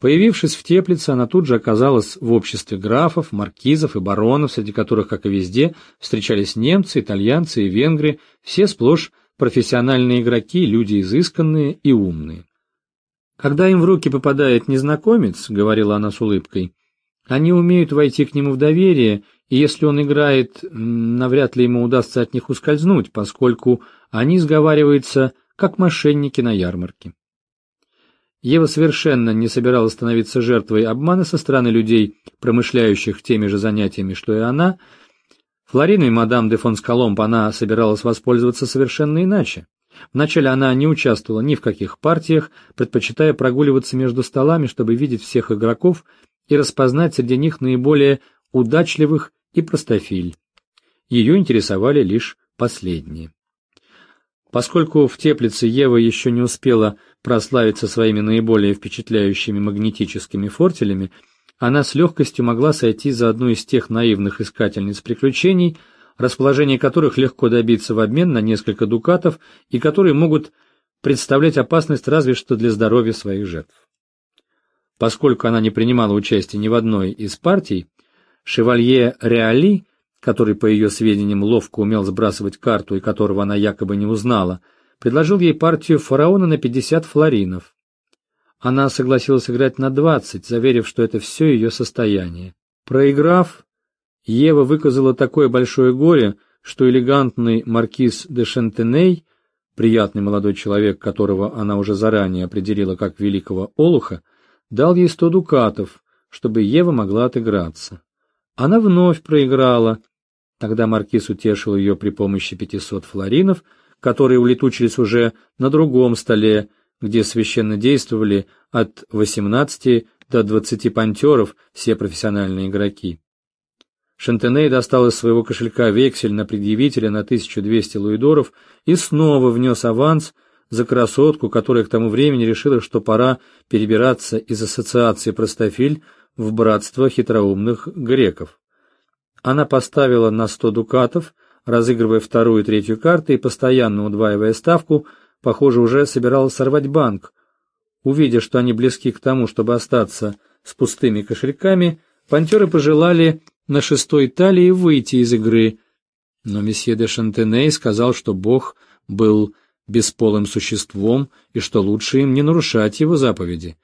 Появившись в Теплице, она тут же оказалась в обществе графов, маркизов и баронов, среди которых, как и везде, встречались немцы, итальянцы и венгры, все сплошь профессиональные игроки, люди изысканные и умные. «Когда им в руки попадает незнакомец», — говорила она с улыбкой, — «они умеют войти к нему в доверие, и если он играет, навряд ли ему удастся от них ускользнуть, поскольку они сговариваются, как мошенники на ярмарке». Ева совершенно не собиралась становиться жертвой обмана со стороны людей, промышляющих теми же занятиями, что и она. Флориной мадам де фон Скаломб она собиралась воспользоваться совершенно иначе. Вначале она не участвовала ни в каких партиях, предпочитая прогуливаться между столами, чтобы видеть всех игроков и распознать среди них наиболее удачливых и простофиль. Ее интересовали лишь последние. Поскольку в теплице Ева еще не успела прославиться своими наиболее впечатляющими магнетическими фортелями, она с легкостью могла сойти за одну из тех наивных искательниц приключений, расположение которых легко добиться в обмен на несколько дукатов и которые могут представлять опасность разве что для здоровья своих жертв. Поскольку она не принимала участия ни в одной из партий, шевалье Реали который, по ее сведениям, ловко умел сбрасывать карту и которого она якобы не узнала, предложил ей партию фараона на 50 флоринов. Она согласилась играть на 20, заверив, что это все ее состояние. Проиграв, Ева выказала такое большое горе, что элегантный маркиз де Шентеней, приятный молодой человек, которого она уже заранее определила как великого олуха, дал ей сто дукатов, чтобы Ева могла отыграться. Она вновь проиграла. Тогда маркиз утешил ее при помощи пятисот флоринов, которые улетучились уже на другом столе, где священно действовали от восемнадцати до двадцати пантеров все профессиональные игроки. Шантеней достал из своего кошелька вексель на предъявителя на 1200 луидоров и снова внес аванс за красотку, которая к тому времени решила, что пора перебираться из ассоциации «Простофиль» в братство хитроумных греков. Она поставила на сто дукатов, разыгрывая вторую и третью карты и постоянно удваивая ставку, похоже, уже собиралась сорвать банк. Увидя, что они близки к тому, чтобы остаться с пустыми кошельками, пантеры пожелали на шестой талии выйти из игры, но месье де Шантеней сказал, что Бог был бесполым существом и что лучше им не нарушать его заповеди.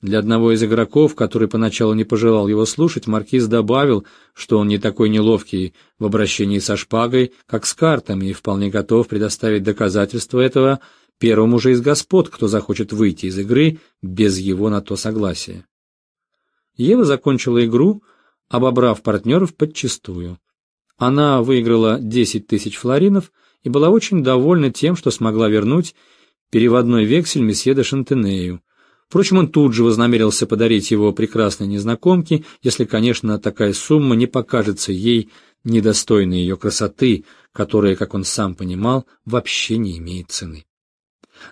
Для одного из игроков, который поначалу не пожелал его слушать, маркиз добавил, что он не такой неловкий в обращении со шпагой, как с картами, и вполне готов предоставить доказательства этого первому же из господ, кто захочет выйти из игры без его на то согласия. Ева закончила игру, обобрав партнеров подчистую. Она выиграла 10 тысяч флоринов и была очень довольна тем, что смогла вернуть переводной вексель месье де Шантенею, Впрочем, он тут же вознамерился подарить его прекрасной незнакомке, если, конечно, такая сумма не покажется ей недостойной ее красоты, которая, как он сам понимал, вообще не имеет цены.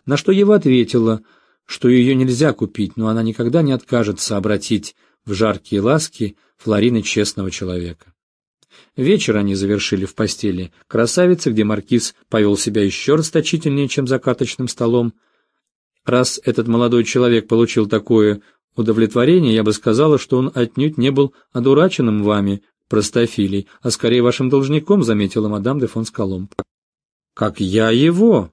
На что Ева ответила, что ее нельзя купить, но она никогда не откажется обратить в жаркие ласки Флорины честного человека. Вечер они завершили в постели красавицы, где маркиз повел себя еще расточительнее, чем за карточным столом, Раз этот молодой человек получил такое удовлетворение, я бы сказала, что он отнюдь не был одураченным вами, простофилей, а скорее вашим должником, заметила мадам де фон Скаломб. Как я его?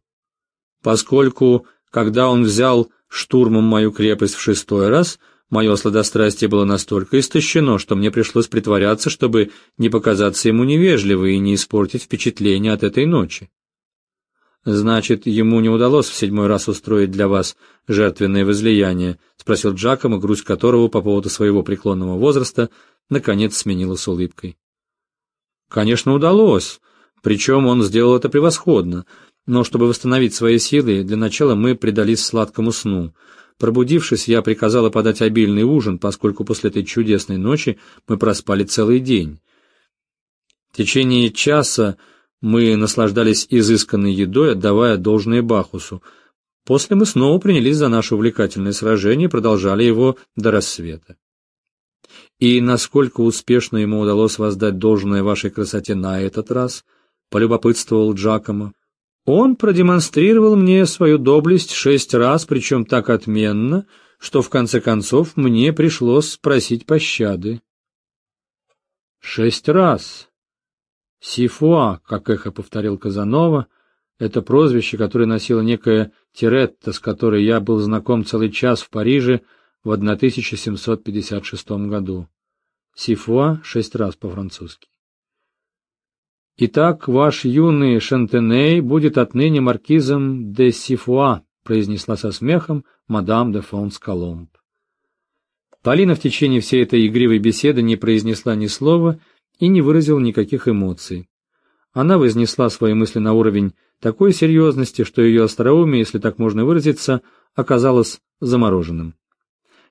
Поскольку, когда он взял штурмом мою крепость в шестой раз, мое сладострастие было настолько истощено, что мне пришлось притворяться, чтобы не показаться ему невежливой и не испортить впечатление от этой ночи. Значит, ему не удалось в седьмой раз устроить для вас жертвенное возлияние, спросил Джакомо, грусть которого по поводу своего преклонного возраста наконец сменилась улыбкой. Конечно, удалось, причем он сделал это превосходно. Но чтобы восстановить свои силы, для начала мы предались сладкому сну. Пробудившись, я приказала подать обильный ужин, поскольку после этой чудесной ночи мы проспали целый день. В течение часа мы наслаждались изысканной едой, отдавая должное Бахусу. После мы снова принялись за наше увлекательное сражение и продолжали его до рассвета. И насколько успешно ему удалось воздать должное вашей красоте на этот раз, полюбопытствовал Джакомо. Он продемонстрировал мне свою доблесть шесть раз, причем так отменно, что в конце концов мне пришлось спросить пощады. Шесть раз. Сифуа, как эхо повторил Казанова, это прозвище, которое носила некая Тиретта, с которой я был знаком целый час в Париже в 1756 году. Сифуа шесть раз по-французски. Итак, ваш юный Шантеней будет отныне маркизом де Сифуа, произнесла со смехом мадам де Фонс Коломб. Полина в течение всей этой игривой беседы не произнесла ни слова и не выразила никаких эмоций. Она вознесла свои мысли на уровень такой серьезности, что ее остроумие, если так можно выразиться, оказалось замороженным.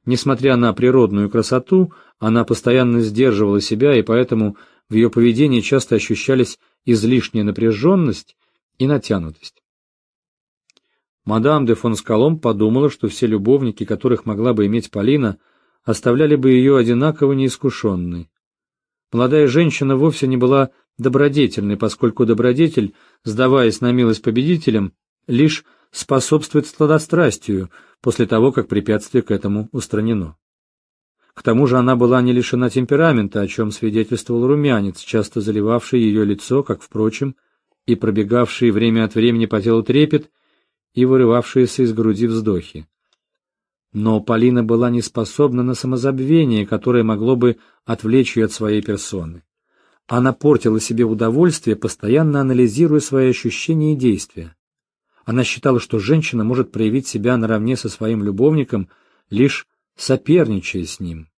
Несмотря на природную красоту, она постоянно сдерживала себя, и поэтому в ее поведении часто ощущались излишняя напряженность и натянутость. Мадам де фон Скалом подумала, что все любовники, которых могла бы иметь Полина, оставляли бы ее одинаково неискушенной. Молодая женщина вовсе не была добродетельной, поскольку добродетель, сдаваясь на милость победителям, лишь способствует сладострастию после того, как препятствие к этому устранено. К тому же она была не лишена темперамента, о чем свидетельствовал румянец, часто заливавший ее лицо, как, впрочем, и пробегавший время от времени по телу трепет и вырывавшиеся из груди вздохи. Но Полина была не способна на самозабвение, которое могло бы отвлечь ее от своей персоны. Она портила себе удовольствие, постоянно анализируя свои ощущения и действия. Она считала, что женщина может проявить себя наравне со своим любовником, лишь соперничая с ним.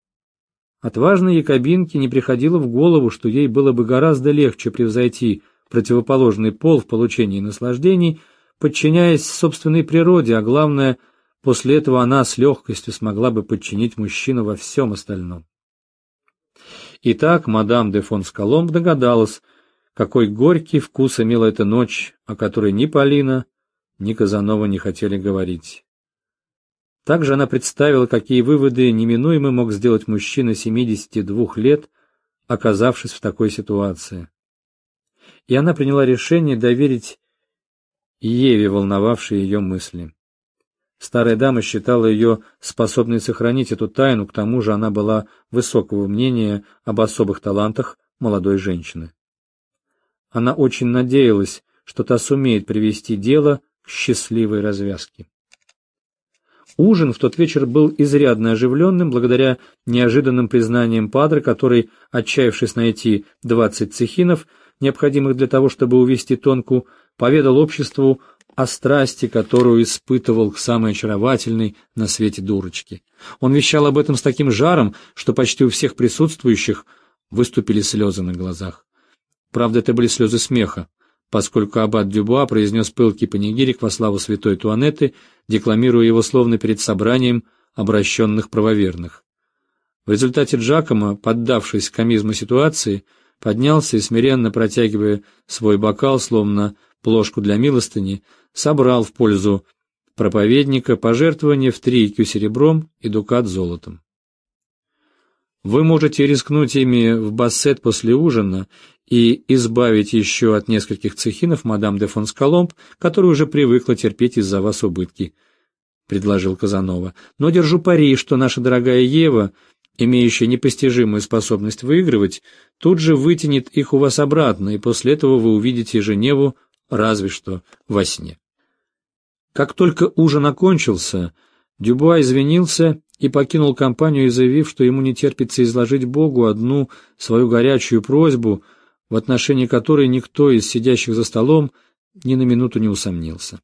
Отважной якобинке не приходило в голову, что ей было бы гораздо легче превзойти противоположный пол в получении наслаждений, подчиняясь собственной природе, а главное, после этого она с легкостью смогла бы подчинить мужчину во всем остальном. Итак, мадам де фон Скаломб догадалась, какой горький вкус имела эта ночь, о которой ни Полина, ни Казанова не хотели говорить. Также она представила, какие выводы неминуемо мог сделать мужчина 72 лет, оказавшись в такой ситуации. И она приняла решение доверить Еве волновавшие ее мысли. Старая дама считала ее способной сохранить эту тайну, к тому же она была высокого мнения об особых талантах молодой женщины. Она очень надеялась, что та сумеет привести дело к счастливой развязке. Ужин в тот вечер был изрядно оживленным благодаря неожиданным признаниям Падре, который, отчаявшись найти двадцать цехинов, необходимых для того, чтобы увести тонку, поведал обществу о страсти, которую испытывал к самой очаровательной на свете дурочке. Он вещал об этом с таким жаром, что почти у всех присутствующих выступили слезы на глазах. Правда, это были слезы смеха, поскольку аббат Дюбуа произнес пылкий панигирик во славу святой Туанетты, декламируя его словно перед собранием обращенных правоверных. В результате Джакомо, поддавшись комизму ситуации, поднялся и, смиренно протягивая свой бокал, словно плошку для милостыни, собрал в пользу проповедника пожертвования в три кю серебром и дукат золотом. Вы можете рискнуть ими в бассет после ужина и избавить еще от нескольких цехинов мадам де фон Скаломб, которая уже привыкла терпеть из-за вас убытки, — предложил Казанова. — Но держу пари, что наша дорогая Ева, имеющая непостижимую способность выигрывать, тут же вытянет их у вас обратно, и после этого вы увидите Женеву разве что во сне. Как только ужин окончился, Дюбуа извинился и покинул компанию, заявив, что ему не терпится изложить Богу одну свою горячую просьбу — в отношении которой никто из сидящих за столом ни на минуту не усомнился.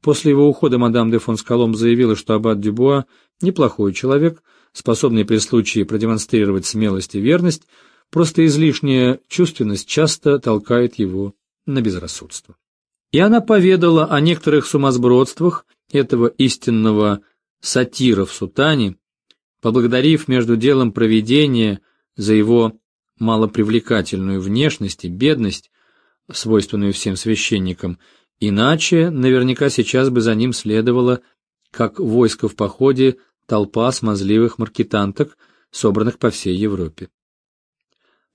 После его ухода мадам де фон Скалом заявила, что аббат Дюбуа неплохой человек, способный при случае продемонстрировать смелость и верность, просто излишняя чувственность часто толкает его на безрассудство. И она поведала о некоторых сумасбродствах этого истинного сатира в сутане, поблагодарив между делом провидения за его малопривлекательную внешность и бедность, свойственную всем священникам, иначе наверняка сейчас бы за ним следовало, как войско в походе, толпа смазливых маркетанток, собранных по всей Европе.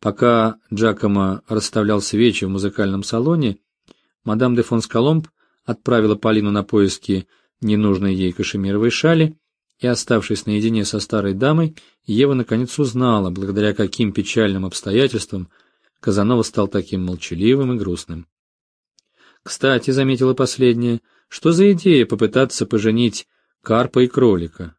Пока Джакомо расставлял свечи в музыкальном салоне, мадам де фон Скаломб отправила Полину на поиски ненужной ей кашемировой шали И оставшись наедине со старой дамой, Ева наконец узнала, благодаря каким печальным обстоятельствам Казанова стал таким молчаливым и грустным. Кстати, заметила последняя, что за идея попытаться поженить карпа и кролика?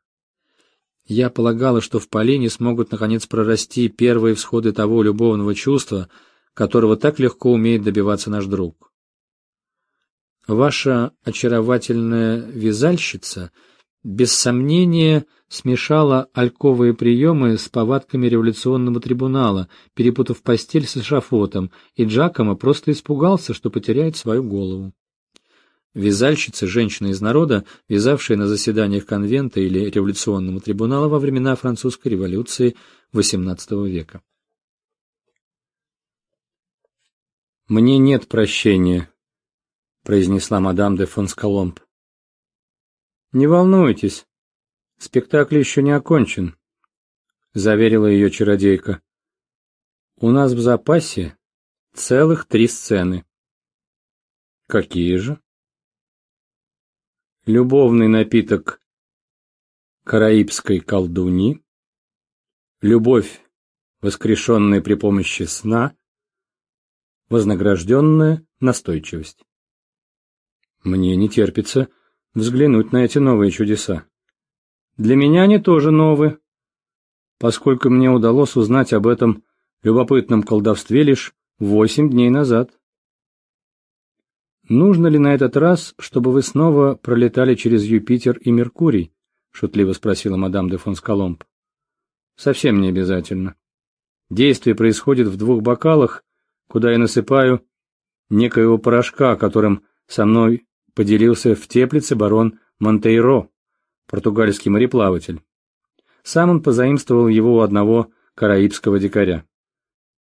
Я полагала, что в Полине смогут наконец прорасти первые всходы того любовного чувства, которого так легко умеет добиваться наш друг. Ваша очаровательная вязальщица без сомнения смешала альковые приемы с повадками революционного трибунала, перепутав постель с эшафотом, и Джакомо просто испугался, что потеряет свою голову. Вязальщица, женщина из народа, вязавшая на заседаниях конвента или революционного трибунала во времена французской революции XVIII века. «Мне нет прощения», — произнесла мадам де Фонсколомб. «Не волнуйтесь, спектакль еще не окончен», — заверила ее чародейка. «У нас в запасе целых три сцены». «Какие же?» «Любовный напиток караибской колдуни», «Любовь, воскрешенная при помощи сна», вознагражденная настойчивость. Мне не терпится взглянуть на эти новые чудеса. Для меня они тоже новые, поскольку мне удалось узнать об этом любопытном колдовстве лишь восемь дней назад. «Нужно ли на этот раз, чтобы вы снова пролетали через Юпитер и Меркурий?» — шутливо спросила мадам де Фонсколомб. «Совсем не обязательно. Действие происходит в двух бокалах, куда я насыпаю некоего порошка, которым со мной поделился в теплице барон Монтейро, португальский мореплаватель. Сам он позаимствовал его у одного караибского дикаря.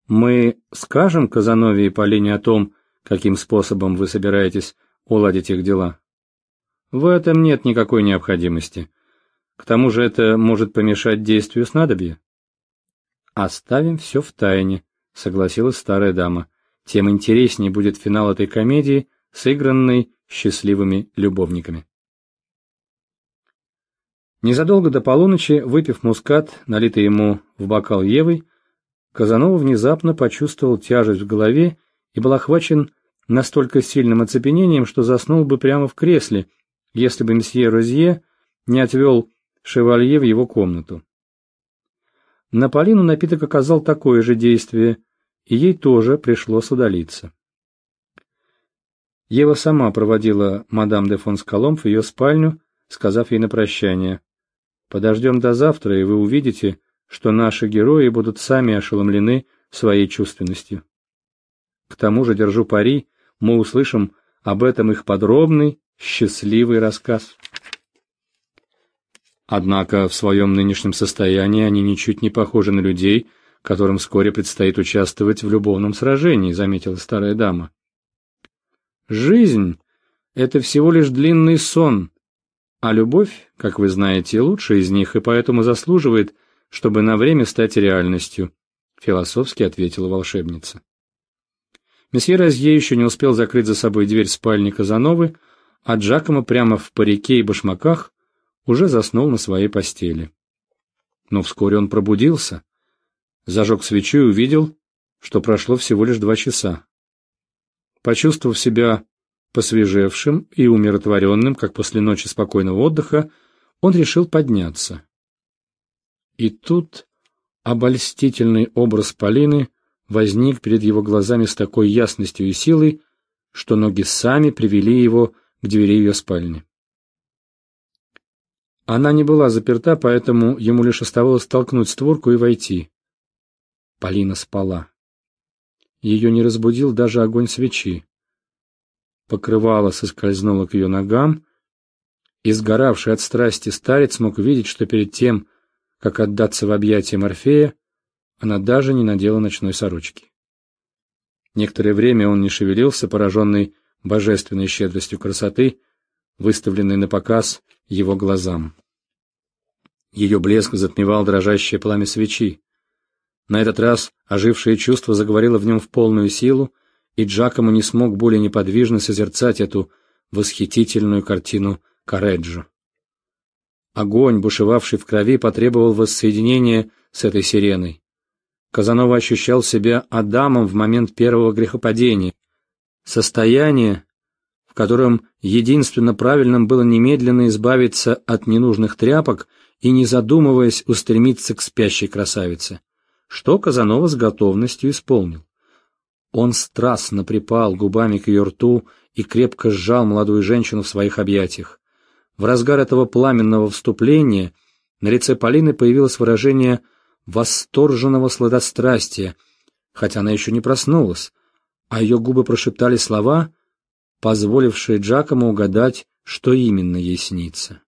Мы скажем Казанове и Полине о том, каким способом вы собираетесь уладить их дела? В этом нет никакой необходимости. К тому же это может помешать действию снадобья. Оставим все в тайне, — согласилась старая дама. «Тем интереснее будет финал этой комедии, сыгранной счастливыми любовниками». Незадолго до полуночи, выпив мускат, налитый ему в бокал Евой, Казанова внезапно почувствовал тяжесть в голове и был охвачен настолько сильным оцепенением, что заснул бы прямо в кресле, если бы месье Розье не отвел шевалье в его комнату. На Полину напиток оказал такое же действие, и ей тоже пришлось удалиться. Ева сама проводила мадам де фон Скаломб в ее спальню, сказав ей на прощание, «Подождем до завтра, и вы увидите, что наши герои будут сами ошеломлены своей чувственностью. К тому же, держу пари, мы услышим об этом их подробный, счастливый рассказ». Однако в своем нынешнем состоянии они ничуть не похожи на людей, которым вскоре предстоит участвовать в любовном сражении, заметила старая дама. Жизнь — это всего лишь длинный сон, а любовь, как вы знаете, лучшая из них и поэтому заслуживает, чтобы на время стать реальностью, философски ответила волшебница. Месье Розье еще не успел закрыть за собой дверь спальни Казановы, а Джакомо прямо в парике и башмаках уже заснул на своей постели. Но вскоре он пробудился, зажег свечу и увидел, что прошло всего лишь два часа. Почувствовав себя посвежевшим и умиротворенным, как после ночи спокойного отдыха, он решил подняться. И тут обольстительный образ Полины возник перед его глазами с такой ясностью и силой, что ноги сами привели его к двери ее спальни. Она не была заперта, поэтому ему лишь оставалось толкнуть створку и войти. Полина спала. Ее не разбудил даже огонь свечи. Покрывало соскользнуло к ее ногам, и сгоравший от страсти старец мог видеть, что перед тем, как отдаться в объятия Морфея, она даже не надела ночной сорочки. Некоторое время он не шевелился, пораженный божественной щедростью красоты, выставленной на показ его глазам. Ее блеск затмевал дрожащее пламя свечи. На этот раз ожившее чувство заговорило в нем в полную силу, и Джакомо не смог более неподвижно созерцать эту восхитительную картину Кареджо. Огонь, бушевавший в крови, потребовал воссоединения с этой сиреной. Казанова ощущал себя Адамом в момент первого грехопадения. Состояние, в котором единственно правильным было немедленно избавиться от ненужных тряпок и, не задумываясь, устремиться к спящей красавице, что Казанова с готовностью исполнил. Он страстно припал губами к ее рту и крепко сжал молодую женщину в своих объятиях. В разгар этого пламенного вступления на лице Полины появилось выражение восторженного сладострастия, хотя она еще не проснулась, а ее губы прошептали слова, позволившие Джакому угадать, что именно ей снится.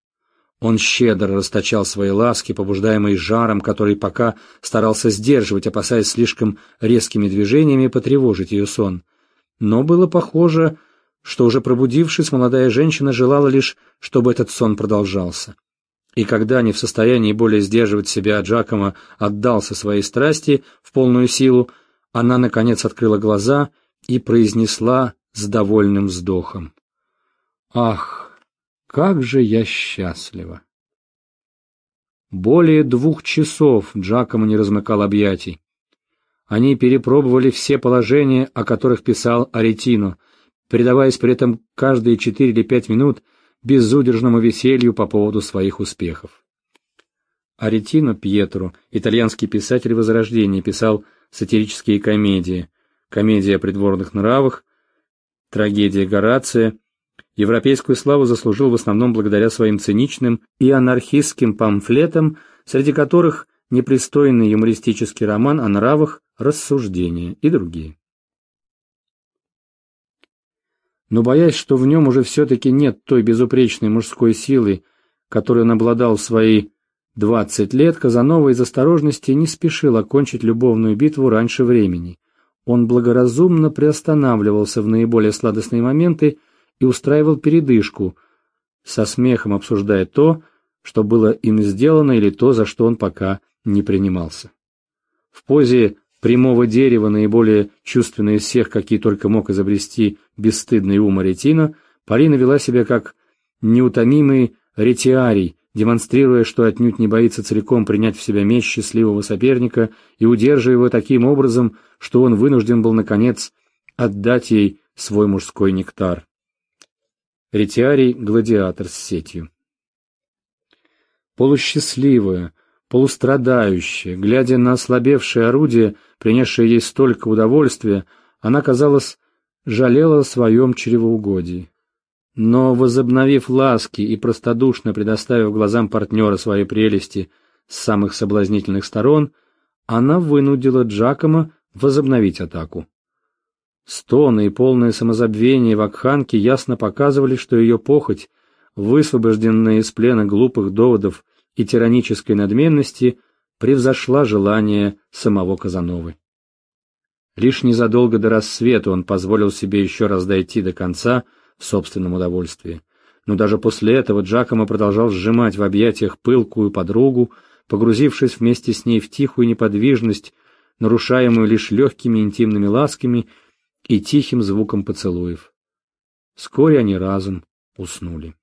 Он щедро расточал свои ласки, побуждаемые жаром, который пока старался сдерживать, опасаясь слишком резкими движениями потревожить ее сон. Но было похоже, что уже пробудившись, молодая женщина желала лишь, чтобы этот сон продолжался. И когда, не в состоянии более сдерживать себя, Джакомо отдался своей страсти в полную силу, она, наконец, открыла глаза и произнесла с довольным вздохом. «Ах, как же я счастлива!» Более двух часов Джакомо не размыкал объятий. Они перепробовали все положения, о которых писал Аретино, предаваясь при этом каждые четыре или пять минут безудержному веселью по поводу своих успехов. Аретино Пьетро, итальянский писатель Возрождения, писал сатирические комедии, комедия о придворных нравах, трагедия Горация. Европейскую славу заслужил в основном благодаря своим циничным и анархистским памфлетам, среди которых непристойный юмористический роман о нравах, рассуждения и другие. Но боясь, что в нем уже все-таки нет той безупречной мужской силы, которой он обладал в свои двадцать лет, Казанова из осторожности не спешил окончить любовную битву раньше времени. Он благоразумно приостанавливался в наиболее сладостные моменты и устраивал передышку, со смехом обсуждая то, что было им сделано или то, за что он пока не принимался. В позе прямого дерева, наиболее чувственная из всех, какие только мог изобрести бесстыдный ум Аретино, Полина вела себя как неутомимый ретиарий, демонстрируя, что отнюдь не боится целиком принять в себя меч счастливого соперника и удерживая его таким образом, что он вынужден был, наконец, отдать ей свой мужской нектар. Ретиарий — гладиатор с сетью. Полусчастливая, полустрадающая, глядя на ослабевшее орудие, принесшее ей столько удовольствия, она, казалось, жалела о своем чревоугодии. Но, возобновив ласки и простодушно предоставив глазам партнера свои прелести с самых соблазнительных сторон, она вынудила Джакома возобновить атаку. Стоны и полное самозабвение Вакханки ясно показывали, что ее похоть, высвобожденная из плена глупых доводов и тиранической надменности превзошла желание самого Казановы. Лишь незадолго до рассвета он позволил себе еще раз дойти до конца в собственном удовольствии. Но даже после этого Джакомо продолжал сжимать в объятиях пылкую подругу, погрузившись вместе с ней в тихую неподвижность, нарушаемую лишь легкими интимными ласками и тихим звуком поцелуев. Вскоре они разом уснули.